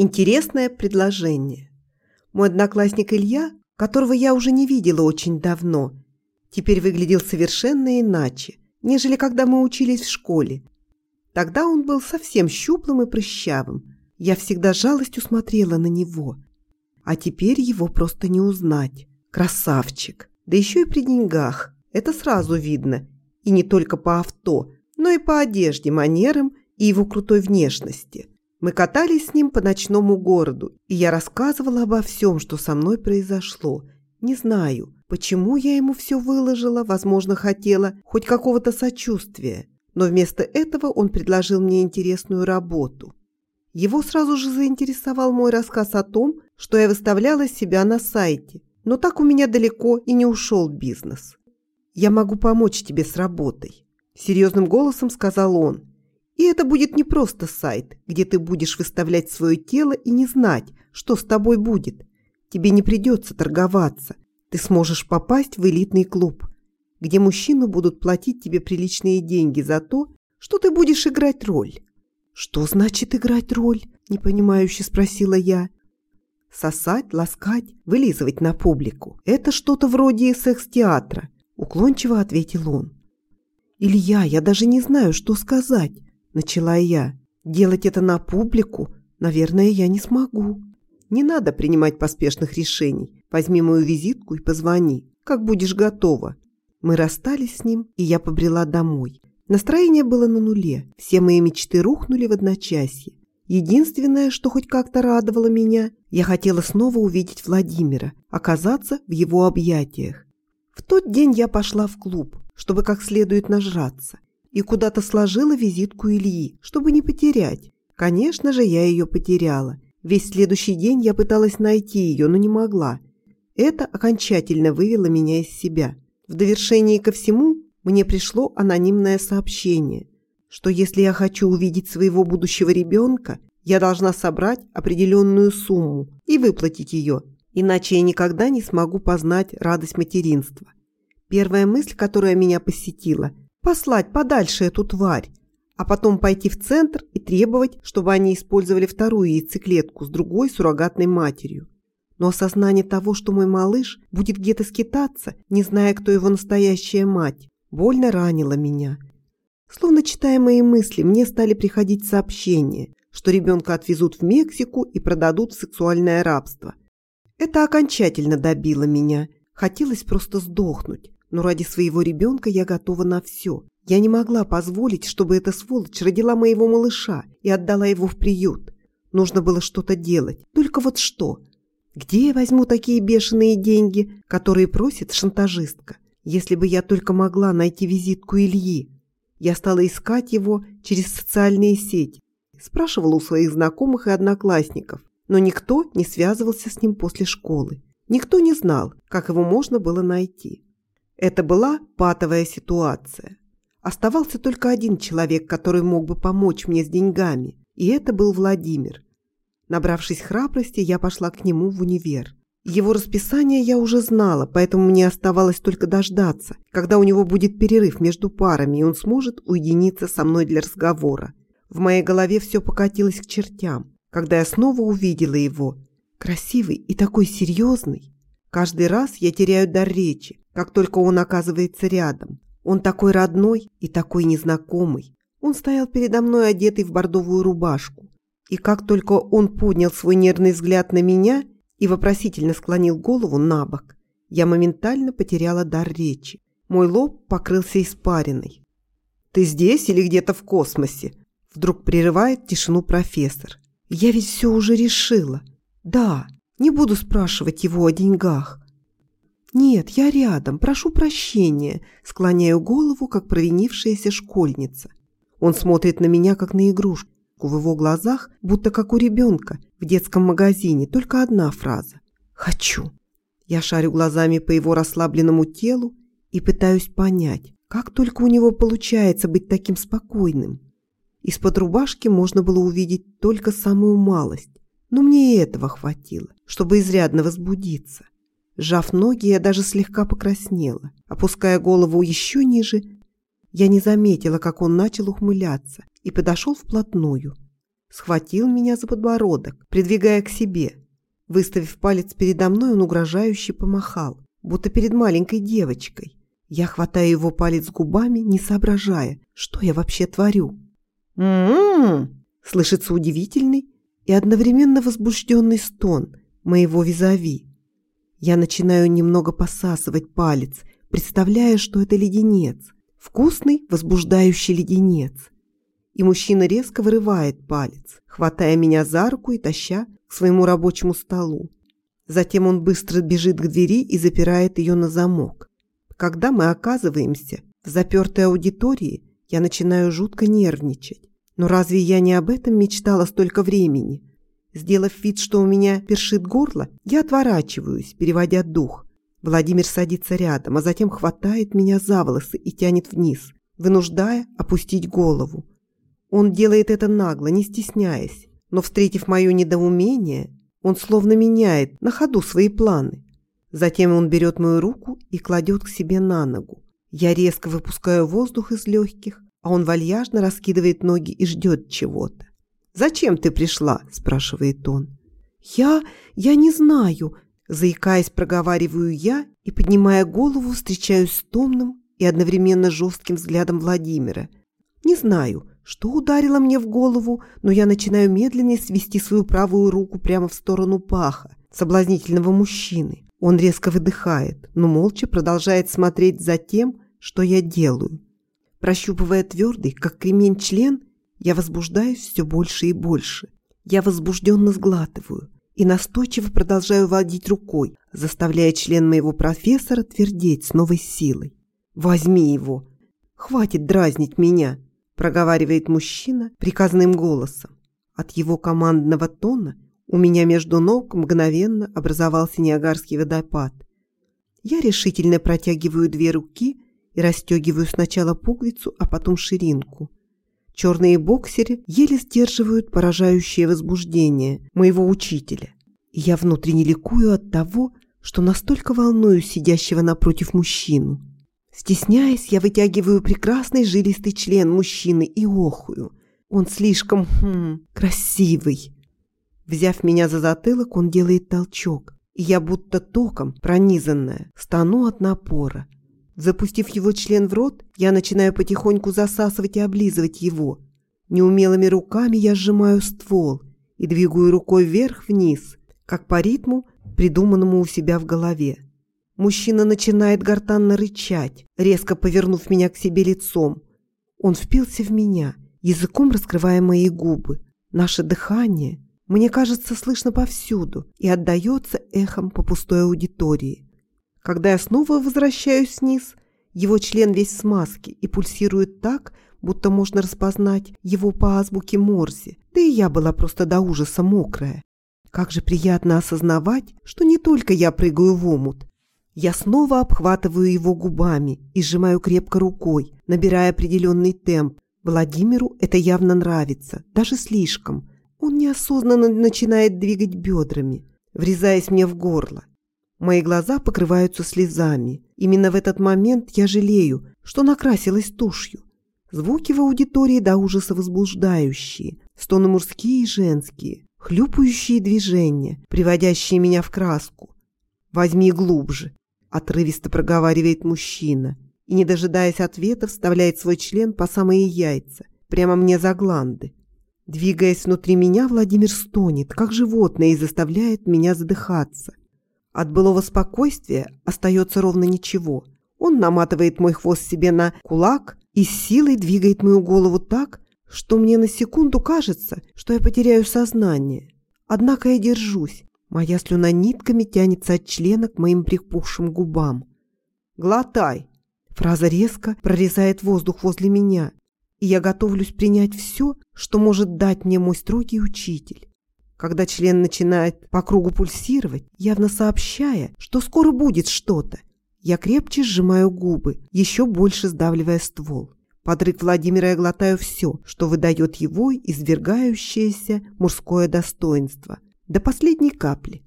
Интересное предложение. Мой одноклассник Илья, которого я уже не видела очень давно, теперь выглядел совершенно иначе, нежели когда мы учились в школе. Тогда он был совсем щуплым и прыщавым. Я всегда жалостью смотрела на него. А теперь его просто не узнать. Красавчик. Да еще и при деньгах. Это сразу видно. И не только по авто, но и по одежде, манерам и его крутой внешности. Мы катались с ним по ночному городу, и я рассказывала обо всем, что со мной произошло. Не знаю, почему я ему все выложила, возможно, хотела хоть какого-то сочувствия, но вместо этого он предложил мне интересную работу. Его сразу же заинтересовал мой рассказ о том, что я выставляла себя на сайте, но так у меня далеко и не ушел бизнес. «Я могу помочь тебе с работой», – серьезным голосом сказал он. И это будет не просто сайт, где ты будешь выставлять свое тело и не знать, что с тобой будет. Тебе не придется торговаться. Ты сможешь попасть в элитный клуб, где мужчины будут платить тебе приличные деньги за то, что ты будешь играть роль. «Что значит играть роль?» – непонимающе спросила я. «Сосать, ласкать, вылизывать на публику – это что-то вроде секс-театра», – уклончиво ответил он. «Илья, я даже не знаю, что сказать начала я. Делать это на публику, наверное, я не смогу. Не надо принимать поспешных решений. Возьми мою визитку и позвони, как будешь готова. Мы расстались с ним, и я побрела домой. Настроение было на нуле. Все мои мечты рухнули в одночасье. Единственное, что хоть как-то радовало меня, я хотела снова увидеть Владимира, оказаться в его объятиях. В тот день я пошла в клуб, чтобы как следует нажраться и куда-то сложила визитку Ильи, чтобы не потерять. Конечно же, я ее потеряла. Весь следующий день я пыталась найти ее, но не могла. Это окончательно вывело меня из себя. В довершении ко всему мне пришло анонимное сообщение, что если я хочу увидеть своего будущего ребенка, я должна собрать определенную сумму и выплатить ее, иначе я никогда не смогу познать радость материнства. Первая мысль, которая меня посетила – послать подальше эту тварь, а потом пойти в центр и требовать, чтобы они использовали вторую яйцеклетку с другой суррогатной матерью. Но осознание того, что мой малыш будет где-то скитаться, не зная, кто его настоящая мать, больно ранило меня. Словно читая мои мысли, мне стали приходить сообщения, что ребенка отвезут в Мексику и продадут в сексуальное рабство. Это окончательно добило меня. Хотелось просто сдохнуть но ради своего ребенка я готова на все. Я не могла позволить, чтобы эта сволочь родила моего малыша и отдала его в приют. Нужно было что-то делать. Только вот что? Где я возьму такие бешеные деньги, которые просит шантажистка? Если бы я только могла найти визитку Ильи. Я стала искать его через социальные сети. Спрашивала у своих знакомых и одноклассников, но никто не связывался с ним после школы. Никто не знал, как его можно было найти. Это была патовая ситуация. Оставался только один человек, который мог бы помочь мне с деньгами, и это был Владимир. Набравшись храбрости, я пошла к нему в универ. Его расписание я уже знала, поэтому мне оставалось только дождаться, когда у него будет перерыв между парами, и он сможет уединиться со мной для разговора. В моей голове все покатилось к чертям, когда я снова увидела его. Красивый и такой серьезный. Каждый раз я теряю дар речи, как только он оказывается рядом. Он такой родной и такой незнакомый. Он стоял передо мной одетый в бордовую рубашку. И как только он поднял свой нервный взгляд на меня и вопросительно склонил голову на бок, я моментально потеряла дар речи. Мой лоб покрылся испариной. «Ты здесь или где-то в космосе?» Вдруг прерывает тишину профессор. «Я ведь все уже решила. Да, не буду спрашивать его о деньгах. «Нет, я рядом, прошу прощения», склоняю голову, как провинившаяся школьница. Он смотрит на меня, как на игрушку. В его глазах, будто как у ребенка в детском магазине, только одна фраза. «Хочу». Я шарю глазами по его расслабленному телу и пытаюсь понять, как только у него получается быть таким спокойным. Из-под рубашки можно было увидеть только самую малость, но мне и этого хватило, чтобы изрядно возбудиться. Сжав ноги, я даже слегка покраснела. Опуская голову еще ниже, я не заметила, как он начал ухмыляться и подошел вплотную. схватил меня за подбородок, придвигая к себе. Выставив палец передо мной, он угрожающе помахал, будто перед маленькой девочкой. Я хватаю его палец губами, не соображая, что я вообще творю. «М-м-м!» слышится удивительный и одновременно возбужденный стон моего визави. Я начинаю немного посасывать палец, представляя, что это леденец. Вкусный, возбуждающий леденец. И мужчина резко вырывает палец, хватая меня за руку и таща к своему рабочему столу. Затем он быстро бежит к двери и запирает ее на замок. Когда мы оказываемся в запертой аудитории, я начинаю жутко нервничать. Но разве я не об этом мечтала столько времени? Сделав вид, что у меня першит горло, я отворачиваюсь, переводя дух. Владимир садится рядом, а затем хватает меня за волосы и тянет вниз, вынуждая опустить голову. Он делает это нагло, не стесняясь, но, встретив мое недоумение, он словно меняет на ходу свои планы. Затем он берет мою руку и кладет к себе на ногу. Я резко выпускаю воздух из легких, а он вальяжно раскидывает ноги и ждет чего-то. «Зачем ты пришла?» – спрашивает он. «Я... я не знаю», – заикаясь, проговариваю я и, поднимая голову, встречаюсь с томным и одновременно жестким взглядом Владимира. Не знаю, что ударило мне в голову, но я начинаю медленнее свести свою правую руку прямо в сторону паха, соблазнительного мужчины. Он резко выдыхает, но молча продолжает смотреть за тем, что я делаю. Прощупывая твердый, как кремень член, я возбуждаюсь все больше и больше. Я возбужденно сглатываю и настойчиво продолжаю водить рукой, заставляя член моего профессора твердеть с новой силой. «Возьми его! Хватит дразнить меня!» проговаривает мужчина приказным голосом. От его командного тона у меня между ног мгновенно образовался Ниагарский водопад. Я решительно протягиваю две руки и расстегиваю сначала пуговицу, а потом ширинку. Черные боксеры еле сдерживают поражающее возбуждение моего учителя. И я внутренне ликую от того, что настолько волную сидящего напротив мужчину. Стесняясь, я вытягиваю прекрасный жилистый член мужчины и охую. Он слишком хм, красивый. Взяв меня за затылок, он делает толчок, и я будто током, пронизанная, стану от напора. Запустив его член в рот, я начинаю потихоньку засасывать и облизывать его. Неумелыми руками я сжимаю ствол и двигаю рукой вверх-вниз, как по ритму, придуманному у себя в голове. Мужчина начинает гортанно рычать, резко повернув меня к себе лицом. Он впился в меня, языком раскрывая мои губы. Наше дыхание, мне кажется, слышно повсюду и отдается эхом по пустой аудитории. Когда я снова возвращаюсь вниз, его член весь в смазке и пульсирует так, будто можно распознать его по азбуке Морзе. Да и я была просто до ужаса мокрая. Как же приятно осознавать, что не только я прыгаю в омут, я снова обхватываю его губами и сжимаю крепко рукой, набирая определенный темп. Владимиру это явно нравится, даже слишком. Он неосознанно начинает двигать бедрами, врезаясь мне в горло. Мои глаза покрываются слезами. Именно в этот момент я жалею, что накрасилась тушью. Звуки в аудитории до ужаса возбуждающие, стоны мужские и женские, хлюпающие движения, приводящие меня в краску. Возьми глубже, Отрывисто проговаривает мужчина и, не дожидаясь ответа, вставляет свой член по самые яйца, прямо мне за гланды. Двигаясь внутри меня, Владимир стонет, как животное, и заставляет меня задыхаться. От былого спокойствия остается ровно ничего. Он наматывает мой хвост себе на кулак и силой двигает мою голову так, что мне на секунду кажется, что я потеряю сознание. Однако я держусь, Моя слюна нитками тянется от члена к моим припухшим губам. «Глотай!» Фраза резко прорезает воздух возле меня, и я готовлюсь принять все, что может дать мне мой строгий учитель. Когда член начинает по кругу пульсировать, явно сообщая, что скоро будет что-то, я крепче сжимаю губы, еще больше сдавливая ствол. Под рык Владимира я глотаю все, что выдает его извергающееся мужское достоинство – до последней капли.